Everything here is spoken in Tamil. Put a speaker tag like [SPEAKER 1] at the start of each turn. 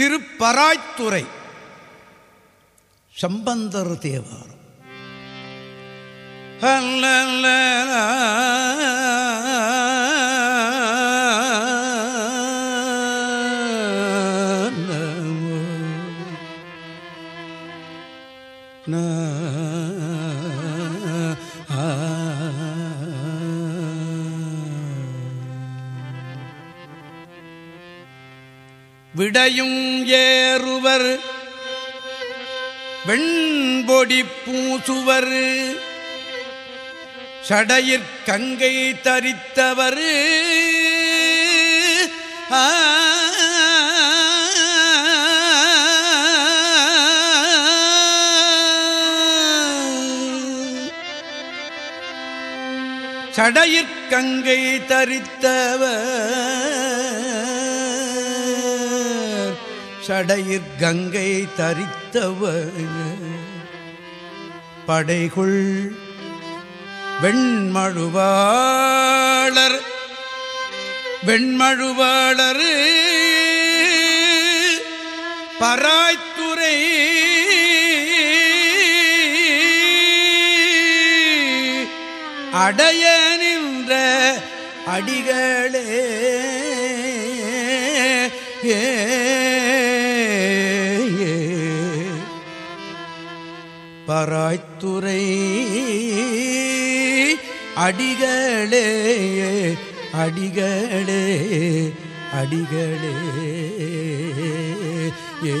[SPEAKER 1] திருப்பராய்த்துறை. சம்பந்தர் தேவாரம். விடையும் ஏறுவர். வெண்பொடி பூசுவர். சடையிற்கங்கை தரித்தவர். சடையிற்கங்கை தரித்தவர். சடையிற் கங்கை தரித்தவர். படைகுள் வெண்மழுவாளர் வெண்மழுவாளர். பராய்த்துறை. அடைய நின்ற அடிகளே ஏ பராய்த்துறை அடிகளே அடிகளே அடிகளே. ஏ